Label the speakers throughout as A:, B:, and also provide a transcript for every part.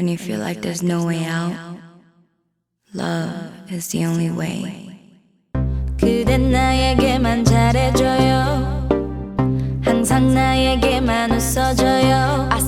A: When you feel like there's no way out, love is the only way.
B: 그댄 나에게만 잘해줘요 항상 나에게만 웃어줘요 I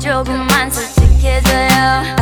B: 조금만 솔직해져요.